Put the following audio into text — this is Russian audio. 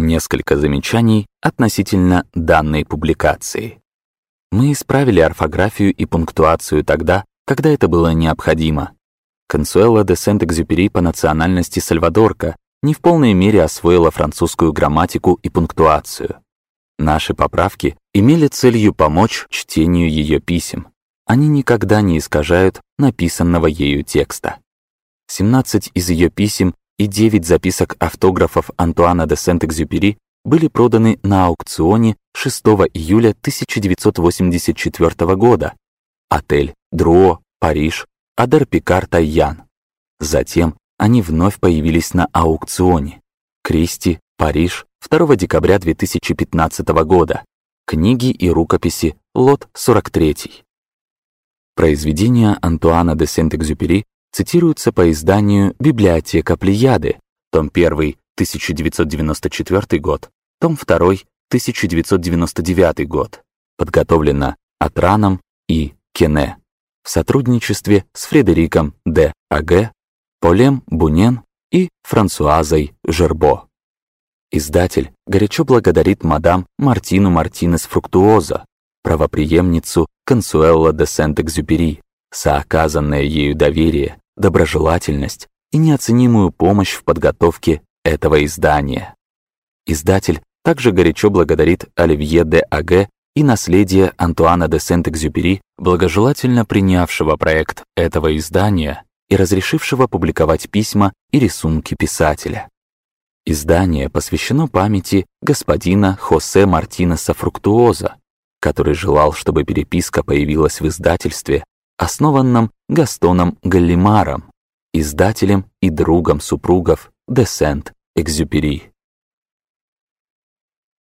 Несколько замечаний относительно данной публикации. Мы исправили орфографию и пунктуацию тогда, когда это было необходимо. Консуэла де Сент-Экзюпери по национальности сальвадорка не в полной мере освоила французскую грамматику и пунктуацию. Наши поправки имели целью помочь чтению ее писем. Они никогда не искажают написанного ею текста. 17 из ее писем и 9 записок автографов Антуана де Сент-Экзюпери были проданы на аукционе 6 июля 1984 года. Отель Друо, Париж, Адар Пикар Тайян. Затем они вновь появились на аукционе. Кристи, Париж, 2 декабря 2015 года. Книги и рукописи, лот 43. Произведения Антуана де Сент-Экзюпери цитируются по изданию «Библиотека Плеяды», том 1, 1994 год, том 2, 1999 год, подготовлено Атраном и Кене в сотрудничестве с Фредериком Д. А.Г., Полем Бунен и Франсуазой Жербо. Издатель горячо благодарит мадам Мартину Мартинес Фруктуоза, правоприемницу Консуэлла де Сент-Экзюпери, за оказанное ею доверие, доброжелательность и неоценимую помощь в подготовке этого издания. Издатель также горячо благодарит Оливье де Аге и наследие Антуана де Сент-Экзюпери, благожелательно принявшего проект этого издания и разрешившего публиковать письма и рисунки писателя. Издание посвящено памяти господина Хосе Мартинеса Фруктуоза, который желал, чтобы переписка появилась в издательстве, основанном Гастоном Галлимаром, издателем и другом супругов де Сент-Экзюпери.